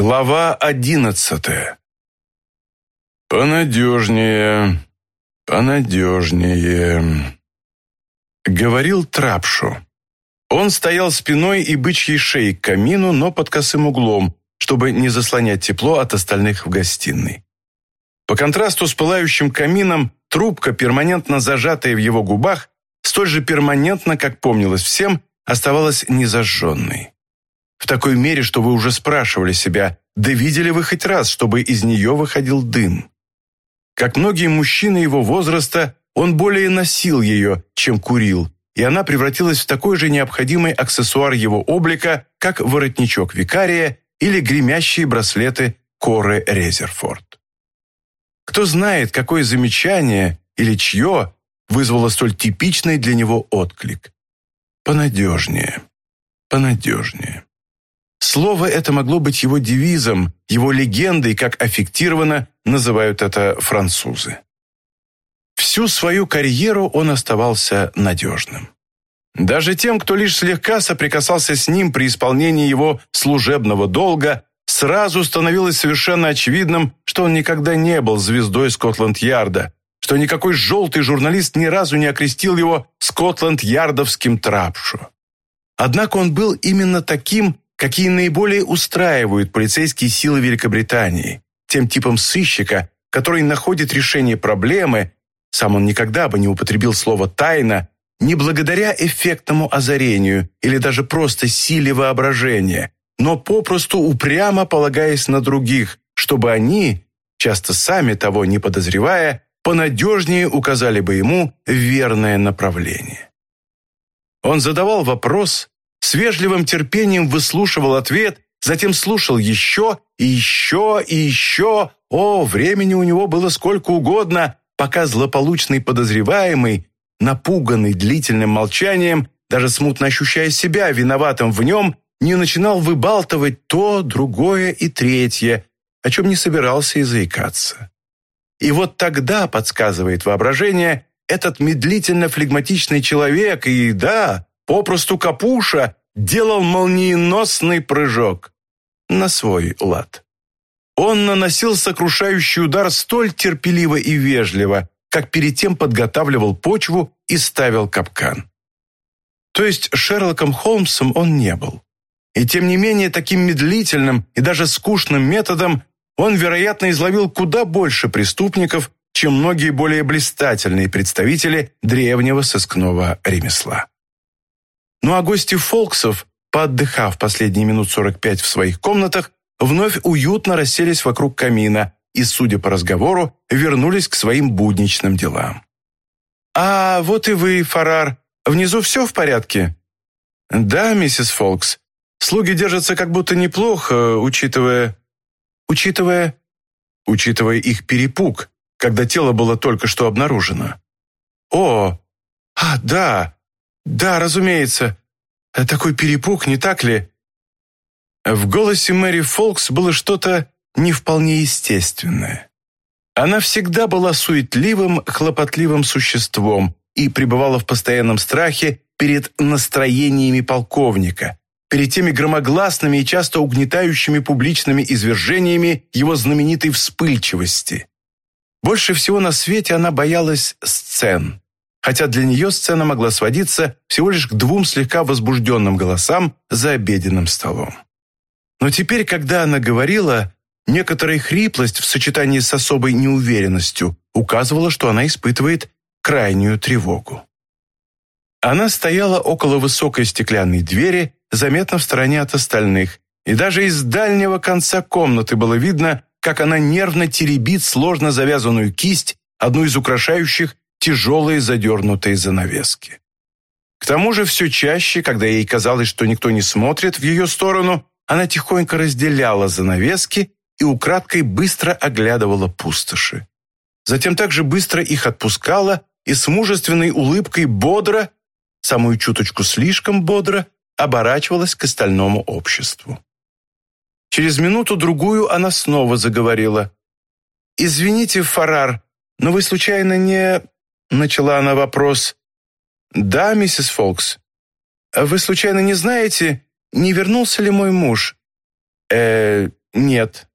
Глава одиннадцатая. «Понадежнее, понадежнее», — говорил Трапшу. Он стоял спиной и бычьей шеей к камину, но под косым углом, чтобы не заслонять тепло от остальных в гостиной. По контрасту с пылающим камином, трубка, перманентно зажатая в его губах, столь же перманентно, как помнилось всем, оставалась незажженной. В такой мере, что вы уже спрашивали себя, да видели вы хоть раз, чтобы из нее выходил дым? Как многие мужчины его возраста, он более носил ее, чем курил, и она превратилась в такой же необходимый аксессуар его облика, как воротничок викария или гремящие браслеты Коры Резерфорд. Кто знает, какое замечание или чье вызвало столь типичный для него отклик. Понадежнее, понадежнее. Слово это могло быть его девизом, его легендой, как аффектированно называют это французы. Всю свою карьеру он оставался надежным. Даже тем, кто лишь слегка соприкасался с ним при исполнении его служебного долга, сразу становилось совершенно очевидным, что он никогда не был звездой Скотланд-Ярда, что никакой желтый журналист ни разу не окрестил его Скотланд-Ярдовским трапшу. Однако он был именно таким, какие наиболее устраивают полицейские силы Великобритании, тем типом сыщика, который находит решение проблемы, сам он никогда бы не употребил слово «тайна», не благодаря эффектному озарению или даже просто силе воображения, но попросту упрямо полагаясь на других, чтобы они, часто сами того не подозревая, понадежнее указали бы ему верное направление. Он задавал вопрос, с вежливым терпением выслушивал ответ, затем слушал еще и еще и еще. О, времени у него было сколько угодно, пока злополучный подозреваемый, напуганный длительным молчанием, даже смутно ощущая себя виноватым в нем, не начинал выбалтывать то, другое и третье, о чем не собирался и заикаться. И вот тогда, подсказывает воображение, этот медлительно-флегматичный человек и, да, попросту Капуша, делал молниеносный прыжок на свой лад. Он наносил сокрушающий удар столь терпеливо и вежливо, как перед тем подготавливал почву и ставил капкан. То есть Шерлоком Холмсом он не был. И тем не менее таким медлительным и даже скучным методом он, вероятно, изловил куда больше преступников, чем многие более блистательные представители древнего сыскного ремесла. Ну а гости Фолксов, поотдыхав последние минут 45 в своих комнатах, вновь уютно расселись вокруг камина и, судя по разговору, вернулись к своим будничным делам. «А вот и вы, Фарар. Внизу все в порядке?» «Да, миссис Фолкс. Слуги держатся как будто неплохо, учитывая...» «Учитывая...» «Учитывая их перепуг, когда тело было только что обнаружено». «О, а, да, «Да, разумеется. Такой перепуг, не так ли?» В голосе Мэри Фолкс было что-то не вполне естественное. Она всегда была суетливым, хлопотливым существом и пребывала в постоянном страхе перед настроениями полковника, перед теми громогласными и часто угнетающими публичными извержениями его знаменитой вспыльчивости. Больше всего на свете она боялась сцен хотя для нее сцена могла сводиться всего лишь к двум слегка возбужденным голосам за обеденным столом. Но теперь, когда она говорила, некоторая хриплость в сочетании с особой неуверенностью указывала, что она испытывает крайнюю тревогу. Она стояла около высокой стеклянной двери, заметно в стороне от остальных, и даже из дальнего конца комнаты было видно, как она нервно теребит сложно завязанную кисть, одну из украшающих тяжелые задернутые занавески. К тому же все чаще, когда ей казалось, что никто не смотрит в ее сторону, она тихонько разделяла занавески и украдкой быстро оглядывала пустоши. Затем также быстро их отпускала и с мужественной улыбкой бодро, самую чуточку слишком бодро, оборачивалась к остальному обществу. Через минуту-другую она снова заговорила. «Извините, Фарар, но вы случайно не...» Начала она вопрос. «Да, миссис Фолкс. Вы случайно не знаете, не вернулся ли мой муж?» «Э, нет.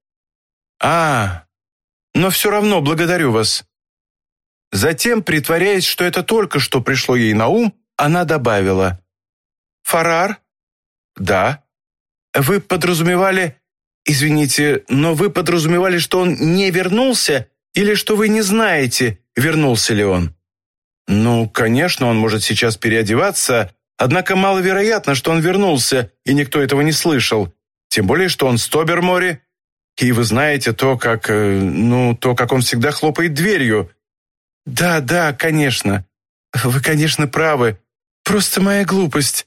А, но все равно благодарю вас. Затем, притворяясь, что это только что пришло ей на ум, она добавила. «Фарар?» «Да». «Вы подразумевали...» «Извините, но вы подразумевали, что он не вернулся, или что вы не знаете, вернулся ли он?» «Ну, конечно, он может сейчас переодеваться, однако маловероятно, что он вернулся, и никто этого не слышал. Тем более, что он с Тобермори, и вы знаете то, как... Э, ну, то, как он всегда хлопает дверью. Да, да, конечно. Вы, конечно, правы. Просто моя глупость.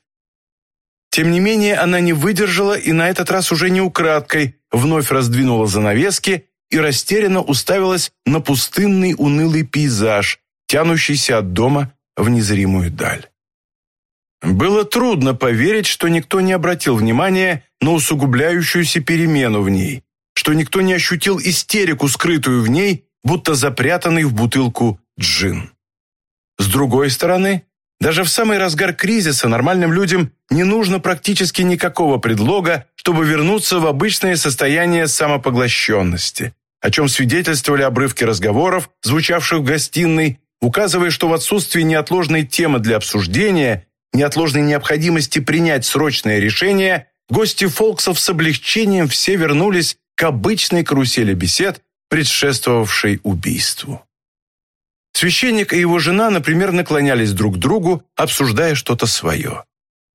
Тем не менее, она не выдержала и на этот раз уже не украдкой вновь раздвинула занавески и растерянно уставилась на пустынный унылый пейзаж, тянущийся от дома в незримую даль. Было трудно поверить, что никто не обратил внимания на усугубляющуюся перемену в ней, что никто не ощутил истерику, скрытую в ней, будто запрятанный в бутылку джин. С другой стороны, даже в самый разгар кризиса нормальным людям не нужно практически никакого предлога, чтобы вернуться в обычное состояние самопоглощенности, о чем свидетельствовали обрывки разговоров, звучавших в гостиной, указывая, что в отсутствии неотложной темы для обсуждения, неотложной необходимости принять срочное решение, гости Фолксов с облегчением все вернулись к обычной карусели бесед, предшествовавшей убийству. Священник и его жена, например, наклонялись друг к другу, обсуждая что-то свое.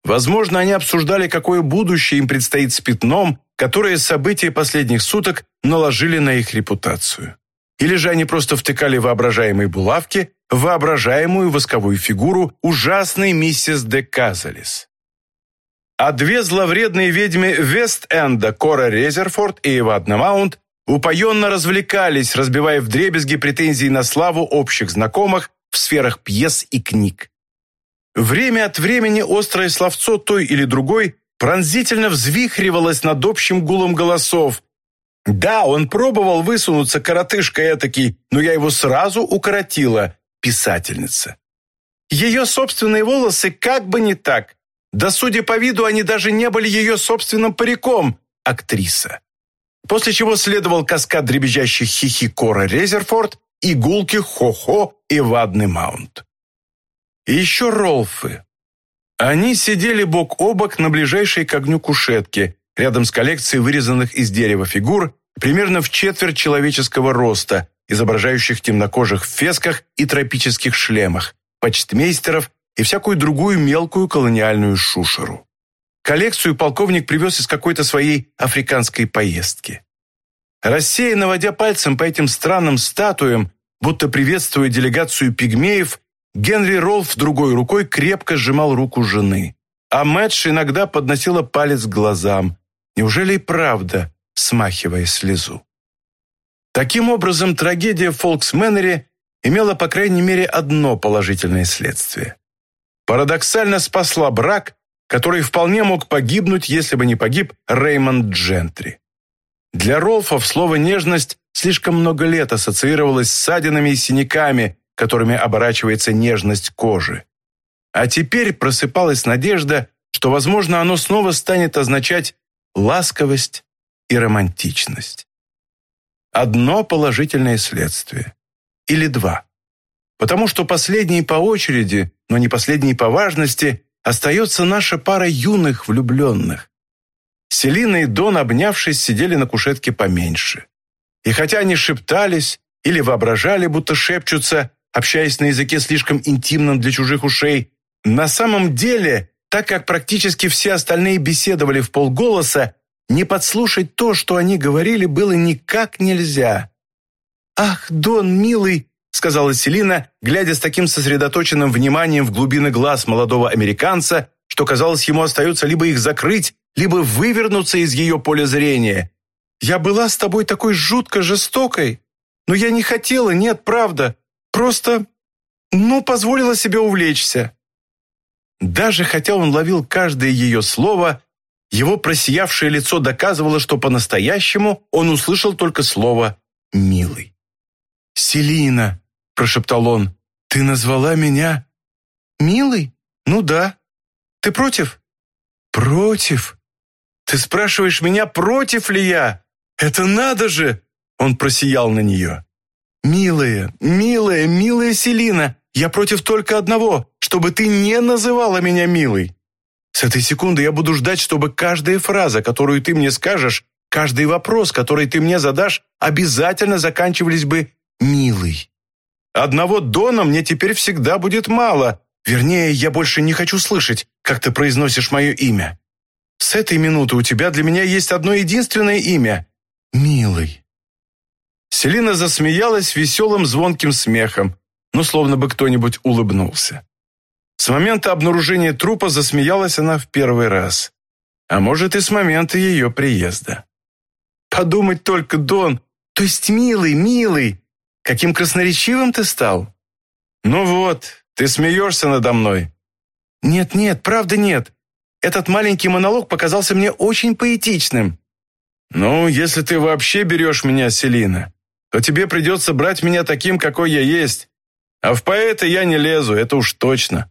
Возможно, они обсуждали, какое будущее им предстоит с пятном, которое события последних суток наложили на их репутацию. Или же они просто втыкали воображаемые булавки в воображаемую восковую фигуру ужасной миссис де Казалис. А две зловредные ведьмы Вест-Энда, Кора Резерфорд и Эвадна Маунт, упоенно развлекались, разбивая вдребезги претензии на славу общих знакомых в сферах пьес и книг. Время от времени острое словцо той или другой пронзительно взвихривалось над общим гулом голосов. «Да, он пробовал высунуться коротышка этакий, но я его сразу укоротила», писательница. Ее собственные волосы как бы не так. Да, судя по виду, они даже не были ее собственным париком, актриса после чего следовал каскад дребезжащих хихи Кора Резерфорд и Хо-Хо и Вадный Маунт. И еще Ролфы. Они сидели бок о бок на ближайшей к огню кушетке, рядом с коллекцией вырезанных из дерева фигур, примерно в четверть человеческого роста, изображающих темнокожих в фесках и тропических шлемах, почтмейстеров и всякую другую мелкую колониальную шушеру. Коллекцию полковник привез из какой-то своей африканской поездки. Рассеянно водя пальцем по этим странным статуям, будто приветствуя делегацию пигмеев, Генри Ролф другой рукой крепко сжимал руку жены. А Мэтш иногда подносила палец к глазам. Неужели и правда, смахивая слезу? Таким образом, трагедия в Фолксменере имела, по крайней мере, одно положительное следствие. Парадоксально спасла брак, который вполне мог погибнуть, если бы не погиб Реймонд Джентри. Для Ролфов слово «нежность» слишком много лет ассоциировалось с ссадинами и синяками, которыми оборачивается нежность кожи. А теперь просыпалась надежда, что, возможно, оно снова станет означать ласковость и романтичность. Одно положительное следствие. Или два. Потому что последние по очереди, но не последние по важности, остается наша пара юных влюбленных. Селина и Дон, обнявшись, сидели на кушетке поменьше. И хотя они шептались или воображали, будто шепчутся, общаясь на языке слишком интимном для чужих ушей, на самом деле, так как практически все остальные беседовали в полголоса, не подслушать то, что они говорили, было никак нельзя. «Ах, Дон, милый!» сказала Селина, глядя с таким сосредоточенным вниманием в глубины глаз молодого американца, что, казалось, ему остается либо их закрыть, либо вывернуться из ее поля зрения. «Я была с тобой такой жутко жестокой, но я не хотела, нет, правда. Просто, ну, позволила себе увлечься». Даже хотя он ловил каждое ее слово, его просиявшее лицо доказывало, что по-настоящему он услышал только слово «милый». «Селина», — прошептал он. «Ты назвала меня...» «Милый? Ну да. Ты против?» «Против? Ты спрашиваешь меня, против ли я?» Это надо же!» Он просиял на нее. «Милая, милая, милая Селина, я против только одного, чтобы ты не называла меня милой. С этой секунды я буду ждать, чтобы каждая фраза, которую ты мне скажешь, каждый вопрос, который ты мне задашь, обязательно заканчивались бы «милый». Одного Дона мне теперь всегда будет мало. Вернее, я больше не хочу слышать, как ты произносишь мое имя. С этой минуты у тебя для меня есть одно единственное имя — «милый». Селина засмеялась веселым звонким смехом, но словно бы кто-нибудь улыбнулся. С момента обнаружения трупа засмеялась она в первый раз. А может, и с момента ее приезда. Подумать только, Дон, то есть милый, милый, каким красноречивым ты стал. Ну вот, ты смеешься надо мной. Нет-нет, правда нет. Этот маленький монолог показался мне очень поэтичным. Ну, если ты вообще берешь меня, Селина, то тебе придется брать меня таким, какой я есть. А в поэта я не лезу, это уж точно.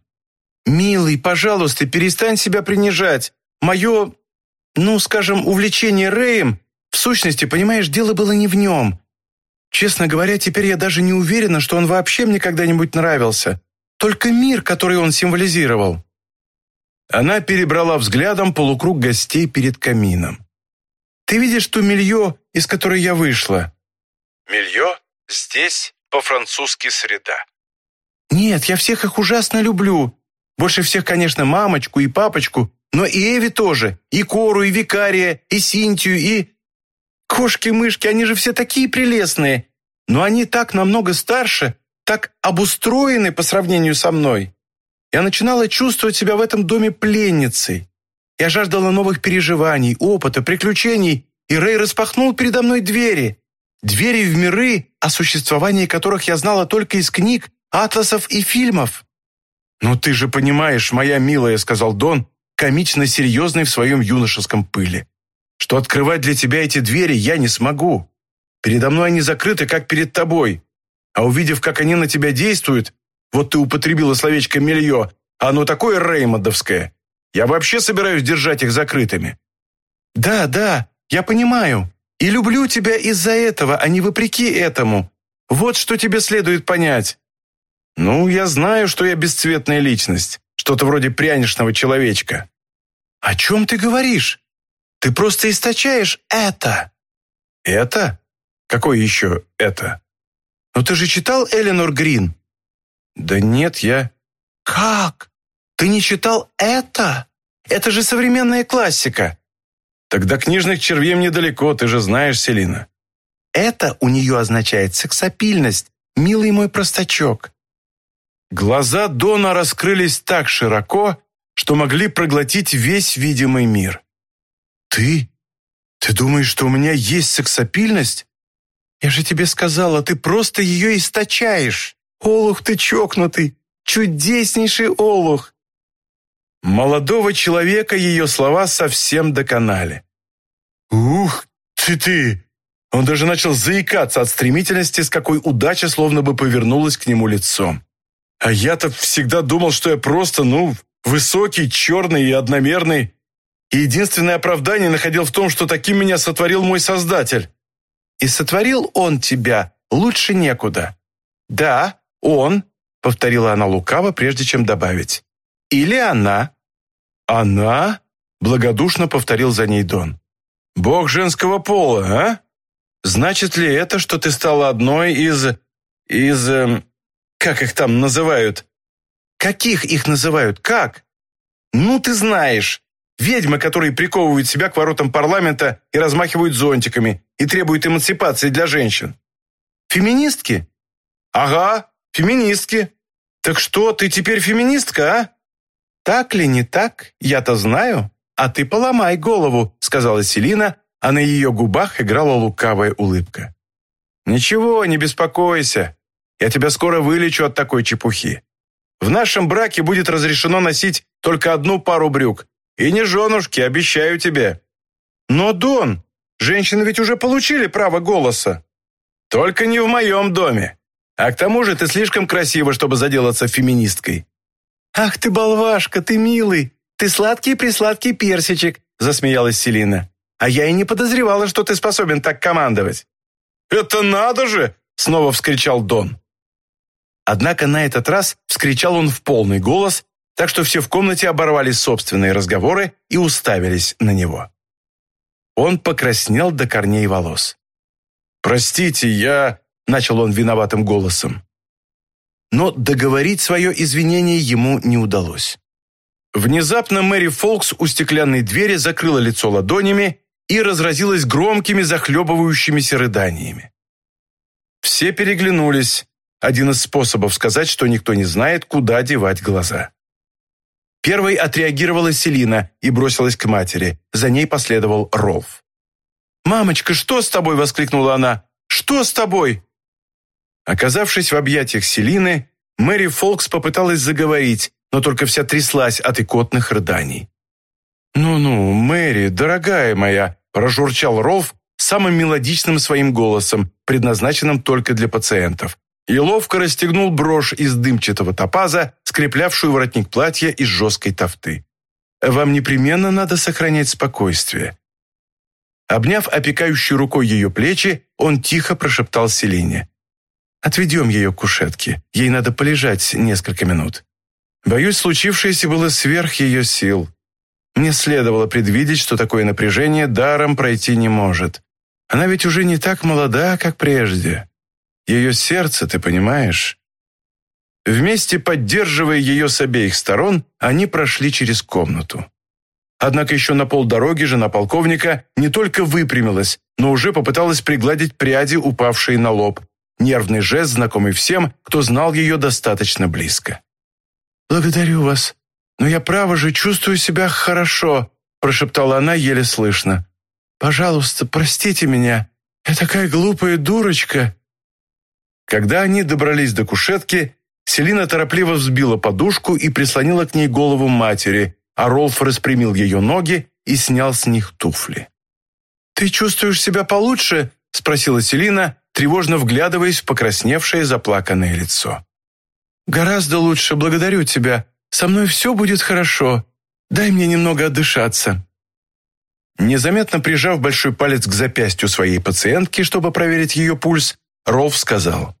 Милый, пожалуйста, перестань себя принижать. Мое, ну, скажем, увлечение Рэем, в сущности, понимаешь, дело было не в нем. Честно говоря, теперь я даже не уверена, что он вообще мне когда-нибудь нравился. Только мир, который он символизировал. Она перебрала взглядом полукруг гостей перед камином. «Ты видишь ту милье, из которой я вышла?» Милье здесь по-французски среда. Нет, я всех их ужасно люблю. Больше всех, конечно, мамочку и папочку, но и Эви тоже, и Кору, и Викария, и Синтию, и... Кошки-мышки, они же все такие прелестные. Но они так намного старше, так обустроены по сравнению со мной. Я начинала чувствовать себя в этом доме пленницей. Я жаждала новых переживаний, опыта, приключений, и Рэй распахнул передо мной двери. Двери в миры, о существовании которых я знала только из книг, атласов и фильмов. «Ну ты же понимаешь, моя милая», — сказал Дон, комично серьезный в своем юношеском пыле, «что открывать для тебя эти двери я не смогу. Передо мной они закрыты, как перед тобой. А увидев, как они на тебя действуют, вот ты употребила словечко «милье», а оно такое реймондовское, я вообще собираюсь держать их закрытыми». «Да, да, я понимаю», и люблю тебя из-за этого, а не вопреки этому. Вот что тебе следует понять. Ну, я знаю, что я бесцветная личность, что-то вроде пряничного человечка. О чем ты говоришь? Ты просто источаешь это. Это? Какое еще это? Ну ты же читал Эленор Грин? Да нет, я... Как? Ты не читал это? Это же современная классика. Тогда книжных червей недалеко, ты же знаешь, Селина. Это у нее означает сексапильность, милый мой простачок. Глаза Дона раскрылись так широко, что могли проглотить весь видимый мир. «Ты? Ты думаешь, что у меня есть сексапильность? Я же тебе сказала, ты просто ее источаешь. Олух ты чокнутый, чудеснейший олух. Молодого человека ее слова совсем доконали. «Ух ты ты!» Он даже начал заикаться от стремительности, с какой удача словно бы повернулась к нему лицом. А я-то всегда думал, что я просто, ну, высокий, черный и одномерный. И единственное оправдание находил в том, что таким меня сотворил мой Создатель. И сотворил он тебя лучше некуда. Да, он, повторила она лукаво, прежде чем добавить. Или она. «Она?» – благодушно повторил за ней Дон. «Бог женского пола, а? Значит ли это, что ты стала одной из... из... Как их там называют?» «Каких их называют? Как?» «Ну, ты знаешь. Ведьмы, которые приковывают себя к воротам парламента и размахивают зонтиками и требуют эмансипации для женщин. Феминистки? Ага, феминистки. Так что, ты теперь феминистка, а? «Так ли, не так? Я-то знаю. А ты поломай голову», — сказала Селина, а на ее губах играла лукавая улыбка. «Ничего, не беспокойся. Я тебя скоро вылечу от такой чепухи. В нашем браке будет разрешено носить только одну пару брюк. И не женушки, обещаю тебе». «Но, Дон, женщины ведь уже получили право голоса». «Только не в моем доме. А к тому же ты слишком красива, чтобы заделаться феминисткой. «Ах ты, болвашка, ты милый! Ты сладкий-присладкий персичек!» засмеялась Селина. а я и не подозревала, что ты способен так командовать». «Это надо же!» — снова вскричал Дон. Однако на этот раз вскричал он в полный голос, так что все в комнате оборвали собственные разговоры и уставились на него. Он покраснел до корней волос. «Простите, я...» — начал он виноватым голосом. Но договорить свое извинение ему не удалось. Внезапно Мэри Фолкс у стеклянной двери закрыла лицо ладонями и разразилась громкими захлебывающимися рыданиями. Все переглянулись. Один из способов сказать, что никто не знает, куда девать глаза. Первой отреагировала Селина и бросилась к матери. За ней последовал Ролф. «Мамочка, что с тобой?» – воскликнула она. «Что с тобой?» Оказавшись в объятиях Селины, Мэри Фолкс попыталась заговорить, но только вся тряслась от икотных рыданий. «Ну-ну, Мэри, дорогая моя», – прожурчал Ролф самым мелодичным своим голосом, предназначенным только для пациентов и ловко расстегнул брошь из дымчатого топаза, скреплявшую воротник платья из жесткой тофты. «Вам непременно надо сохранять спокойствие». Обняв опекающей рукой ее плечи, он тихо прошептал Селине. «Отведем ее к кушетке. Ей надо полежать несколько минут. Боюсь, случившееся было сверх ее сил. Мне следовало предвидеть, что такое напряжение даром пройти не может. Она ведь уже не так молода, как прежде. Ее сердце, ты понимаешь? Вместе поддерживая ее с обеих сторон, они прошли через комнату. Однако еще на полдороги жена полковника не только выпрямилась, но уже попыталась пригладить пряди, упавшие на лоб. Нервный жест, знакомый всем, кто знал ее достаточно близко. «Благодарю вас, но я, право же, чувствую себя хорошо», прошептала она еле слышно. «Пожалуйста, простите меня. Я такая глупая дурочка». Когда они добрались до кушетки, Селина торопливо взбила подушку и прислонила к ней голову матери, а Ролф распрямил ее ноги и снял с них туфли. «Ты чувствуешь себя получше?» – спросила Селина, тревожно вглядываясь в покрасневшее заплаканное лицо. «Гораздо лучше, благодарю тебя. Со мной все будет хорошо. Дай мне немного отдышаться». Незаметно прижав большой палец к запястью своей пациентки, чтобы проверить ее пульс, Ролф сказал.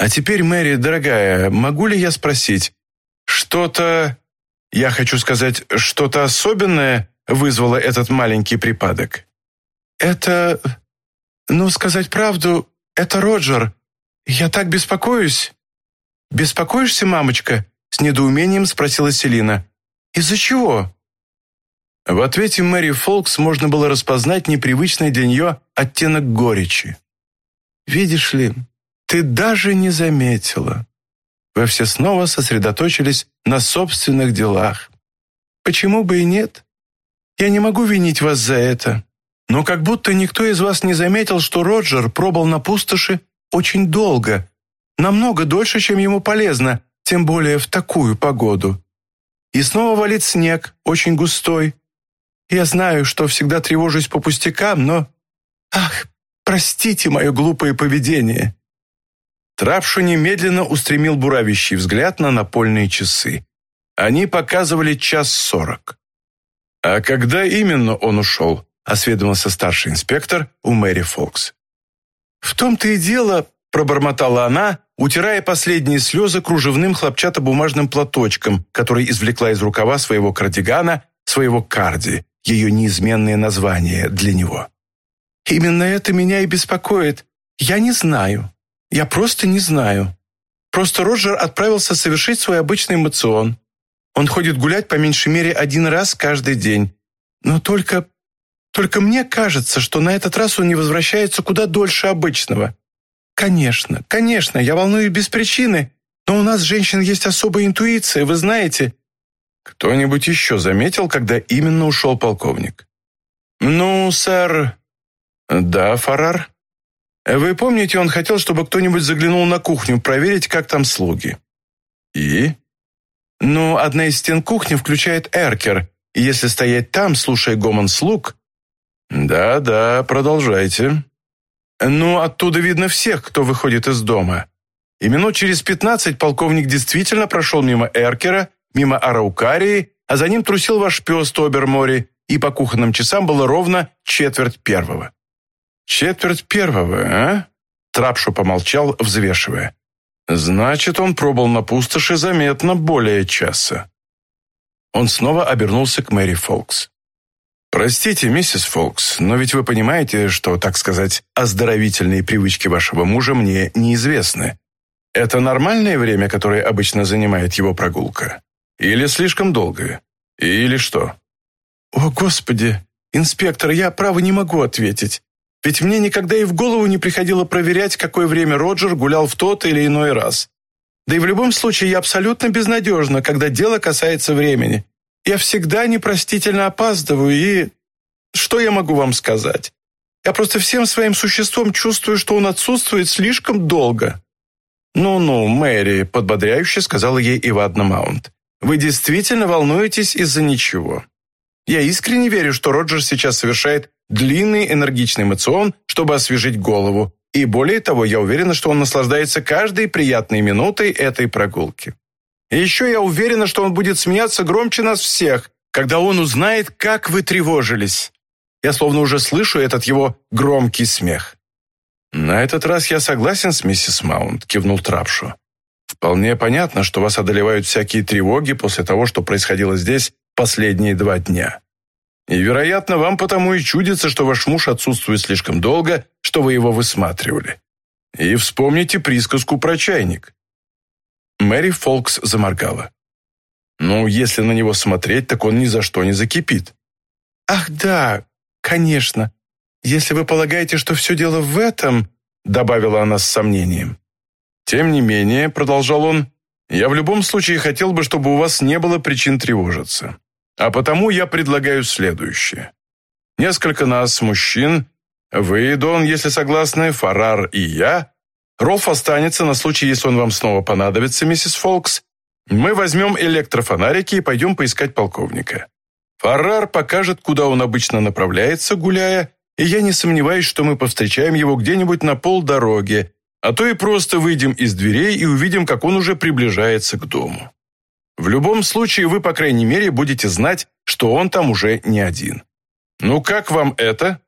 «А теперь, Мэри, дорогая, могу ли я спросить, что-то, я хочу сказать, что-то особенное вызвало этот маленький припадок?» «Это, ну, сказать правду, это Роджер. Я так беспокоюсь». «Беспокоишься, мамочка?» с недоумением спросила Селина. «Из-за чего?» В ответе Мэри Фолкс можно было распознать непривычный для нее оттенок горечи. Видишь ли, ты даже не заметила. Вы все снова сосредоточились на собственных делах. Почему бы и нет? Я не могу винить вас за это. Но как будто никто из вас не заметил, что Роджер пробыл на пустоши очень долго, намного дольше, чем ему полезно, тем более в такую погоду. И снова валит снег, очень густой. Я знаю, что всегда тревожусь по пустякам, но... Ах, Простите мое глупое поведение». Трапшу немедленно устремил буравящий взгляд на напольные часы. Они показывали час сорок. «А когда именно он ушел?» – осведомился старший инспектор у Мэри Фокс. «В том-то и дело», – пробормотала она, утирая последние слезы кружевным хлопчатобумажным платочком, который извлекла из рукава своего кардигана, своего карди, ее неизменное название для него. Именно это меня и беспокоит. Я не знаю. Я просто не знаю. Просто Роджер отправился совершить свой обычный эмоцион. Он ходит гулять по меньшей мере один раз каждый день. Но только... Только мне кажется, что на этот раз он не возвращается куда дольше обычного. Конечно, конечно, я волнуюсь без причины, но у нас, женщин, есть особая интуиция, вы знаете. Кто-нибудь еще заметил, когда именно ушел полковник? Ну, сэр, «Да, Фарар?» «Вы помните, он хотел, чтобы кто-нибудь заглянул на кухню, проверить, как там слуги?» «И?» «Ну, одна из стен кухни включает эркер, и если стоять там, слушая гомон слуг...» «Да-да, продолжайте». «Ну, оттуда видно всех, кто выходит из дома. И минут через пятнадцать полковник действительно прошел мимо эркера, мимо араукарии, а за ним трусил ваш пес Тобермори, и по кухонным часам было ровно четверть первого. «Четверть первого, а?» Трапшу помолчал, взвешивая. «Значит, он пробыл на пустоши заметно более часа». Он снова обернулся к Мэри Фолкс. «Простите, миссис Фолкс, но ведь вы понимаете, что, так сказать, оздоровительные привычки вашего мужа мне неизвестны. Это нормальное время, которое обычно занимает его прогулка? Или слишком долгое? Или что?» «О, Господи! Инспектор, я, право, не могу ответить. Ведь мне никогда и в голову не приходило проверять, какое время Роджер гулял в тот или иной раз. Да и в любом случае я абсолютно безнадежна, когда дело касается времени. Я всегда непростительно опаздываю и... Что я могу вам сказать? Я просто всем своим существом чувствую, что он отсутствует слишком долго». «Ну-ну, Мэри», — подбодряюще сказала ей Ивадна Маунт. «Вы действительно волнуетесь из-за ничего. Я искренне верю, что Роджер сейчас совершает длинный энергичный эмоцион, чтобы освежить голову. И более того, я уверена, что он наслаждается каждой приятной минутой этой прогулки. И еще я уверена, что он будет смеяться громче нас всех, когда он узнает, как вы тревожились. Я словно уже слышу этот его громкий смех. «На этот раз я согласен с миссис Маунт», — кивнул Трапшу. «Вполне понятно, что вас одолевают всякие тревоги после того, что происходило здесь последние два дня. И, вероятно, вам потому и чудится, что ваш муж отсутствует слишком долго, что вы его высматривали. И вспомните присказку про чайник. Мэри Фолкс заморгала. Ну, если на него смотреть, так он ни за что не закипит. Ах, да, конечно. Если вы полагаете, что все дело в этом, добавила она с сомнением. Тем не менее, продолжал он, я в любом случае хотел бы, чтобы у вас не было причин тревожиться. А потому я предлагаю следующее. Несколько нас, мужчин, вы, Дон, если согласны, Фарар и я. Ролф останется на случай, если он вам снова понадобится, миссис Фолкс. Мы возьмем электрофонарики и пойдем поискать полковника. Фарар покажет, куда он обычно направляется, гуляя, и я не сомневаюсь, что мы повстречаем его где-нибудь на полдороге, а то и просто выйдем из дверей и увидим, как он уже приближается к дому. В любом случае, вы, по крайней мере, будете знать, что он там уже не один. Ну, как вам это?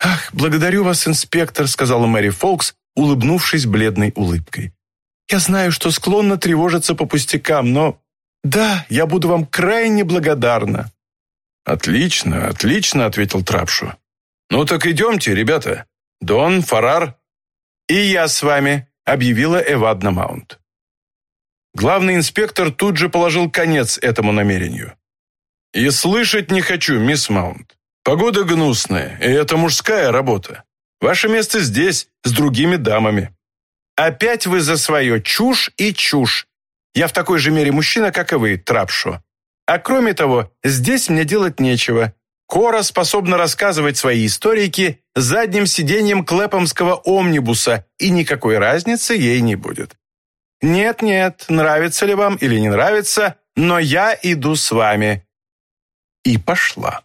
Ах, благодарю вас, инспектор, сказала Мэри Фолкс, улыбнувшись бледной улыбкой. Я знаю, что склонна тревожиться по пустякам, но... Да, я буду вам крайне благодарна. Отлично, отлично, ответил Трапшу. Ну так идемте, ребята. Дон, Фарар. И я с вами, объявила Эвадна Маунт. Главный инспектор тут же положил конец этому намерению. «И слышать не хочу, мисс Маунт. Погода гнусная, и это мужская работа. Ваше место здесь, с другими дамами». «Опять вы за свое чушь и чушь. Я в такой же мере мужчина, как и вы, Трапшо. А кроме того, здесь мне делать нечего. Кора способна рассказывать свои историки задним сиденьем клэпомского омнибуса, и никакой разницы ей не будет. «Нет-нет, нравится ли вам или не нравится, но я иду с вами». И пошла.